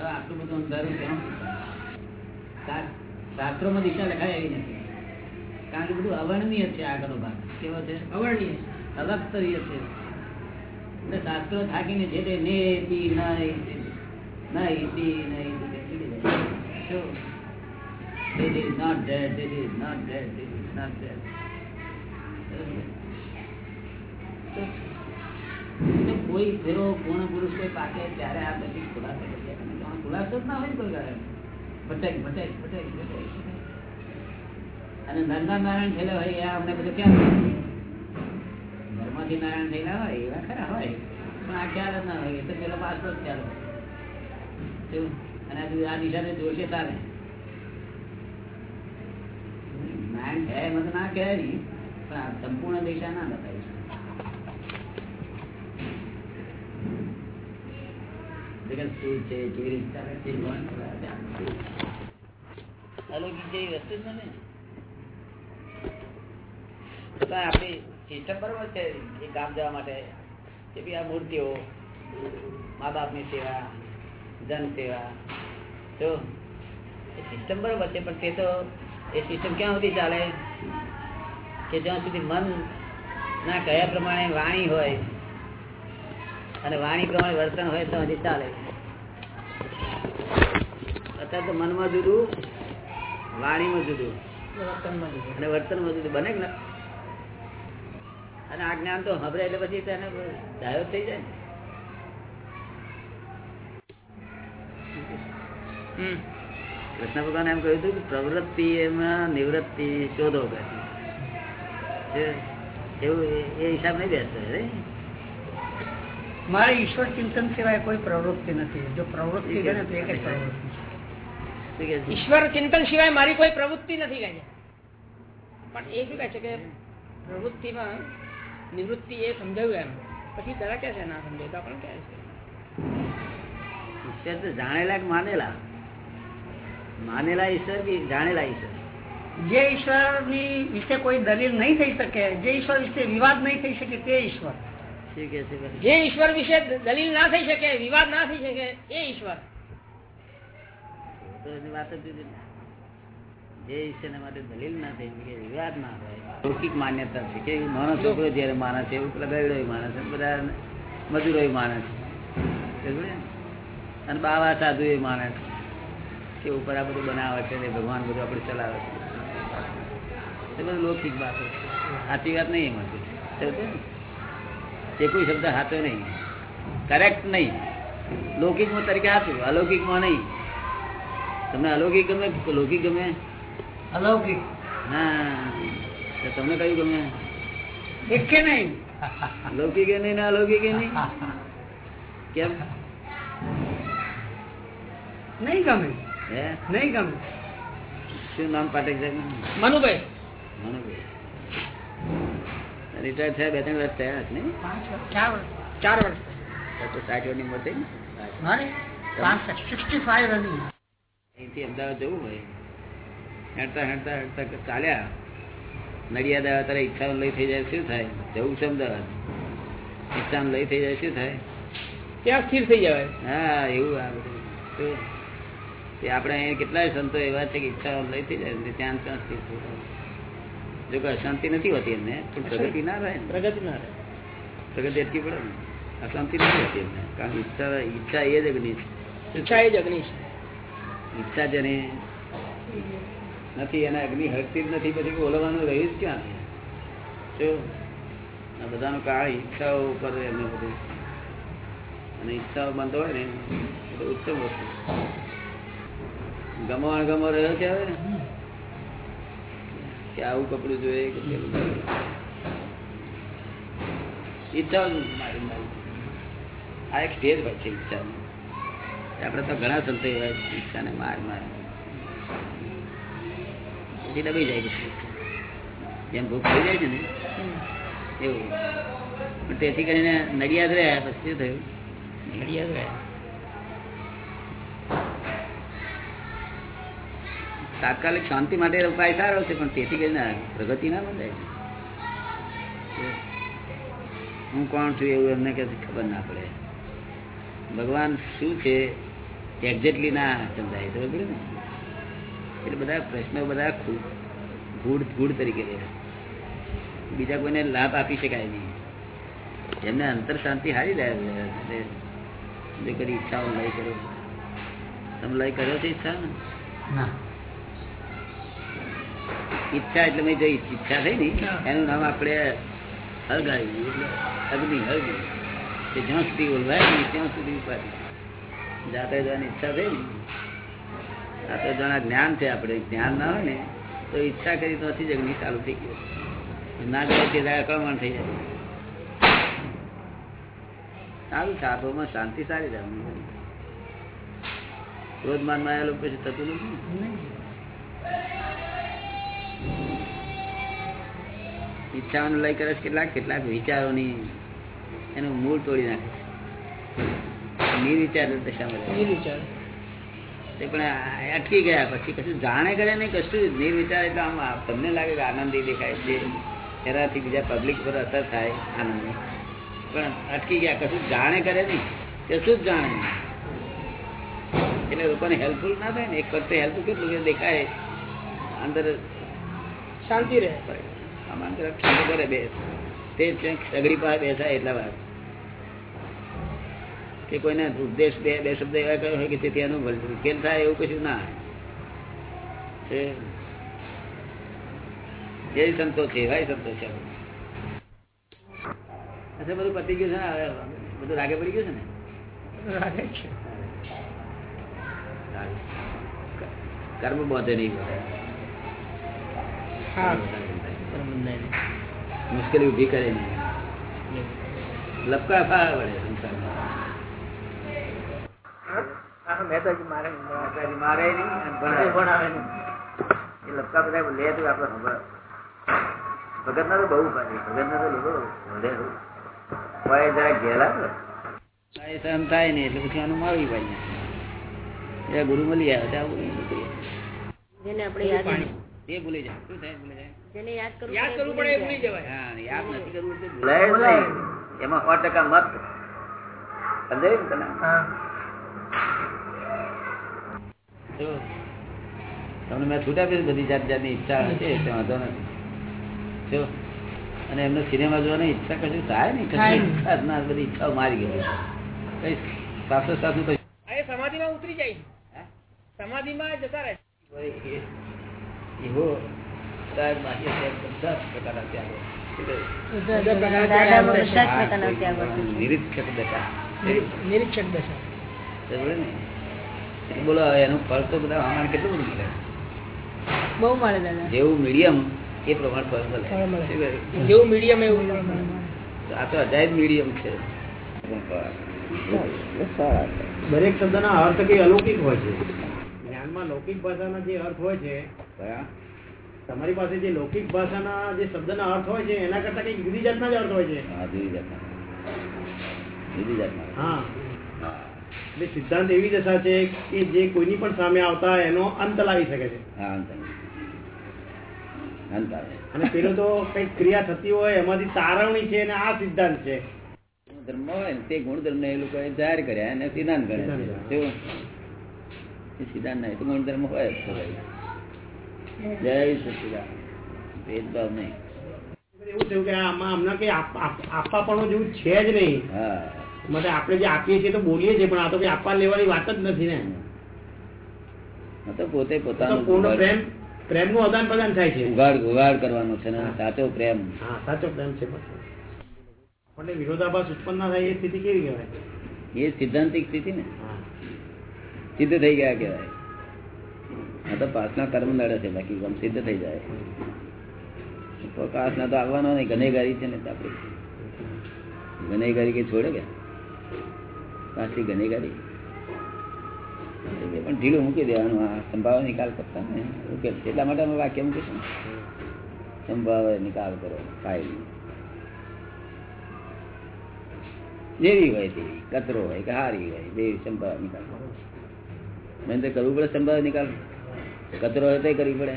હવે આટલું બધું અંધારું કેમ? શાસ્ત્રોમાં દિશા લખાય એવી નથી. કારણ કે બધું અવર્ણનીય છે આગળનો ભાગ. કેવો છે? અવર્ણીય અલગ સ્તરીય છે. એટલે શાસ્ત્રો થાકીને છે તે ને ઇતિ, ન ઇતિ, ન ઇતિ, ન ઇતિ કે ચૂકી જાય. શું? This is not that, this is not that, this is not that. કોઈ ફેરો પૂર્ણ પુરુષ કોઈ પાકે ત્યારે આ બધી આમાં અને નરના નારાયણ થયેલા હોય, એ અમને બધું ક્યાં ઘરમાંથી નારાયણ થયેલા હોય, એવા ખરા હોય. પણ આ ખ્યાલ ના હોય, એ તો પેલો પાછો જ ખ્યાલ હોય. અને આ આ દિશાને જોશે તારે. નારાયણ કહે મત ના કહેવાય પણ આ સંપૂર્ણ દિશા ના બતાવી વસ્તુ છે મૂર્તિઓ મા બાપની સેવા જન સેવા તો સિસ્ટમ બરોબર છે, પણ તે તો એ સિસ્ટમ ક્યાં સુધી ચાલે? કે જ્યાં સુધી મન ના કયા પ્રમાણે વાણી હોય અને વાણી પ્રમાણે વર્તન હોય તો હજી ચાલે. અત્યારે તો મનમાં જુદું વાણીમાં જુદું. અને વર્તનમાં જુદું. બને કે અને આ જ્ઞાન તો હબરે એટલે પછી તેને ડાયો થઈ જાય ને. કૃષ્ણ ભગવાન એમ કહ્યું હતું કે પ્રવૃત્તિ એમાં નિવૃત્તિ શોધો એવું એ- હિસાબ નહીં બેસતો મારે ઈશ્વર ચિંતન સિવાય કોઈ પ્રવૃત્તિ નથી. જો પ્રવૃત્તિ કરે તો એક જ પ્રવૃત્તિ? ઈશ્વર ચિંતન સિવાય મારી કોઈ પ્રવૃત્તિ નથી કહે છે. પણ એ શું કહે છે કે પ્રવૃત્તિમાં નિવૃત્તિ એ સમજાવ્યું એમ. પછી તારા કહે છે ના સમજાય તો આપણે કહે છે. જાણેલા કે માનેલા? માનેલા ઈશ્વર કે જાણેલા ઈશ્વર? જે ઈશ્વરની વિશે કોઈ દલીલ નહીં થઈ શકે જે ઈશ્વર વિશે વિવાદ નહીં થઈ શકે તે ઈશ્વર. કે જે ઈશ્વર વિશે દલીલ ના થઈ શકે વિવાદ ના થઈ શકે એ ઈશ્વર. તો દલીલ ના થઈ લૌકિક માન્યતા છે, કે માણસ છોકરો જયારે માને છે, એવું લગાડ્યો છે બધા મજૂરો છે અને બાવા સાધુ એ છે કે ઉપર આ બધું બનાવે છે ભગવાન બધું આપણે ચલાવે છે. એ બધું લૌકિક વાતો સાચી વાત નહીં એમાં. એ કોઈ શબ્દ હાથો નહીં. કરેક્ટ નહીં. લૌકિકમાં તરીકે સાચું, અલૌકિકમાં નહીં. તમને અલૌકિક ગમે કે લૌકિક ગમે? અલૌકિક. ના તો તમને કયું ગમે? એક કે નહીં. લૌકિક એ નહીં ને અલૌકિક એ નહીં? કેમ? નહીં ગમે. હે? નહીં ગમે. શું નામ પાટેક સાહેબ મનુભાઈ. મનુભાઈ. રિટાયર થયા બે ત્રણ વર્ષ થયા હશે ને પાંચ વર્ષ ચાર વર્ષ ચાર વર્ષ તો સાઠ વર્ષની ઉંમર થઈ ને? મારે પાંચ સિક્સટી ફાઈવ રનિંગ. અહીંથી અમદાવાદ જવું હોય. હેડતા હેડતા હેડતા ચાલ્યા. નડિયાદ આવ્યા તારે ઈચ્છાનું લઈ થઈ જાય શું થાય? જવું છે અમદાવાદ. ઈચ્છા લઈ થઈ જાય શું થાય? ત્યાં સ્થિર થઈ જાય હા એવું આ બધું. આપણે કેટલાય સંતો એવા છે કે ઈચ્છાઓ લઈ થઈ જાય ને ત્યાં ત્યાં સ્થિર થઈ જાય. જો કે અશાંતિ નથી હોતી એમને પણ પ્રગતિ ના રહે પ્રગતિ ના રહે. પ્રગતિ એટલી પડે ને. અશાંતિ નથી હોતી એમને. કારણ કે ઈચ્છા ઈચ્છા એ જ અગ્નિ ઈચ્છા એ જ અગ્નિ છે. ઈચ્છા જેને નથી, એને અગ્નિ હરતી નથી, પછી ઓલવાનું રહ્યું જ ક્યાં? શું આ બધાનું કારણ ઈચ્છાઓ ઉપર એમને બધું. અને ઈચ્છાઓ બંધ હોય ને તો ઉત્તમ વસ્તુ. ગમો અણગમો રહ્યો છે હવે? કે આવું કપડું જોઈએ કે પેલું. ઈચ્છાઓ આ એક સ્ટેજ હોય છે ઈચ્છાનું આપણે તો ઘણા સંતો એવા ઈચ્છાને માર માર. પછી દબાઈ જાય પછી. જેમ ભૂખ થઈ જાય છે ને એવું. પણ તેથી કરીને નડિયાદ રહ્યા પછી શું થયું? નડિયાદ રહ્યા. તાત્કાલિક શાંતિ માટે ઉપાય સારો છે પણ તેથી કરીને પ્રગતિ ના બંધાય હું કોણ છું એવું એમને કે ખબર ના પડે. ભગવાન શું છે એક્ઝેક્ટલી ના સમજાય તો ને? એટલે બધા પ્રશ્નો બધા ગૂઢ ગૂઢ તરીકે રહે બીજા કોઈને લાભ આપી શકાય નહીં. એમને અંતર શાંતિ હારી રહ્યા છે. જો કદી ઈચ્છાઓ લઈ કર્યો તમે લઈ કર્યો છે ઈચ્છા? ને. ઈચ્છા એટલે મેં જો ઈચ્છા થઈ ને એનું નામ આપણે હળગાવી એટલે અગ્નિ હળગી જ્યાં સુધી ઓલવાય ત્યાં સુધી ઉપાધિ. જાતે જવાની ઈચ્છા થઈ ને આ તો જ્ઞાન છે આપણે, જ્ઞાન ના હોય ને, તો ઈચ્છા કરી તો જ અગ્નિ ચાલુ થઈ ગયો ના કરે તે અકળામણ થઈ જાય. સારું આત્મામાં શાંતિ સારી રહે ક્રોધ માનમાં આવેલો પછી થતું નથી ઈચ્છાઓને લઈ કરે કેટલાક કેટલાક વિચારોની એનું મૂળ તોડી નાખે છે. નિર્વિચાર દશામાં તે પણ અટકી ગયા પછી કશું જાણે કરે નહીં કશું નિર્વિચાર એટલે આમ તમને લાગે કે આનંદી દેખાય છે. એનાથી બીજા પબ્લિક પર અસર થાય આનંદની. પણ અટકી ગયા કશું જાણે કરે નહીં કશું જ જાણે નહીં. એટલે લોકોને હેલ્પફુલ ના થાય ને એક વખતે હેલ્પફુલ કેટલું દેખાય. અંદર શાંતિ રહે. આમાં અંદર શાંતિ કરે બે તે સગડી પાસે બેસાય એટલા વાર કે કોઈને ઉપદેશ બે બે શબ્દ એવા કયો હોય કે તેથી એનું ઉકેલ થાય એવું કશું ના એ સંતો છે એવાય સંતો છે અચ્છા બધું પતી ગયું છે ને? બધું રાગે પડી ગયું છે ને? છે. કર્મ બાંધે નહીં મુશ્કેલી ઊભી કરે નહીં. લપકા ફાવે વળે મારે મારે નહીં. એ લપકા બધા લે તો ભગત ના તો બહુ ભાઈ ભગત ના તો લોકો હોય જરા ઘેલા સહન થાય એટલે પછી આનું માવી ભાઈ. એ ગુરુ મળી આવે ત્યાં જેને આપણે યાદ એ ભૂલી જાય. શું થાય ભૂલી જાય? જેને યાદ કરવું યાદ કરવું પડે ભૂલી જવાય. હા યાદ નથી કરવું એટલે ભૂલાય એમાં સો ટકા મત. સમજાય ને હા. જો, તમને મેં છૂટ આપી બધી જાત જાતની ઈચ્છા છે તે વાંધો નથી. જો અને એમને સિનેમા જોવાની ઈચ્છા કશું થાય નહીં કશું ના બધી ઈચ્છાઓ મારી ગઈ કઈ શાસ્ત્ર સાસુ કઈ સમાધિમાં ઉતરી જાય. સમાધિમાં જતા રહે. એ- એવો બધા પ્રકારના ત્યાગો. નિરીક્ષક દશા. નિરીક્ષક દશા. ને બોલો એનું ફળ તો બધા હમણાં કેટલું બધું મળે બહુ મળે દાદા જેવું મીડિયમ એ પ્રમાણે ફળ મળે? જેવું મીડિયમ એવું મળે. આ તો અજાયબ મીડિયમ છે દરેક શબ્દના અર્થ કઈ અલૌકિક હોય છે જ્ઞાનમાં લૌકિક ભાષાના જે અર્થ હોય છે તમારી પાસે જે લૌકિક ભાષાના જે શબ્દના અર્થ હોય છે એના કરતા કઈ જુદી જાતના જ અર્થ હોય છે હા, જુદી જાતના. જુદી જાતના. હા હા. એટલે સિદ્ધાંત એવી દશા છે કે જે કોઈની પણ સામે આવતા એનો અંત લાવી શકે છે. અને પેલો તો કંઈક ક્રિયા થતી હોય એમાંથી તારવણી છે અને આ સિદ્ધાંત છે. ધર્મ હોય ને તે ગુણધર્મ એ લોકો જાહેર કર્યા અને સિદ્ધાંત કરે છે. સિદ્ધાંત. એ સિદ્ધાંત નહીં તો ગુણધર્મ હોય. જય સચિદાન ભેદભાવ નહીં. એવું થયું કે આમાં હમણાં કઈ આપવા પણ જેવું છે જ નહીં. હા. માટે આપણે જે આપીએ છીએ તો બોલીએ છીએ પણ આ તો કઈ આપવા લેવાની વાત જ નથી ને. તો પોતે પોતાનું પૂર્ણ પ્રેમ પ્રેમનું આદાન પ્રદાન થાય છે. ઉઘાડ ઉઘાડ કરવાનો છે ને સાચો પ્રેમ. હા સાચો પ્રેમ છે આપણને વિરોધાભાસ ઉત્પન્ન થાય એ સ્થિતિ કેવી કહેવાય? એ સિદ્ધાંતિક સ્થિતિ ને. સિદ્ધ થઈ ગયા કહેવાય. આ તો પાસના કર્મ નડે છે બાકી ગમ સિદ્ધ થઈ જાય. પ્રકાશ ના તો આવવાનો નહીં ગનેગારી છે ને આપણે. ગનેગારી કે છોડે કે? પાછી ગનેગારી પણ ઢીલું મૂકી દેવાનું, આ સંભાવ નિકાલ કરતા ને ઉકેલ. એટલા માટે અમે વાક્ય મૂકીશું. સંભાવ નિકાલ કરો, ફાઇલ જેવી હોય તેવી, કચરો હોય કે હારી હોય જેવી સંભાવ નિકાલ કરો. નહીં તો કરવું પડે સંભાવ નિકાલ કચરો હોય તો કરવી પડે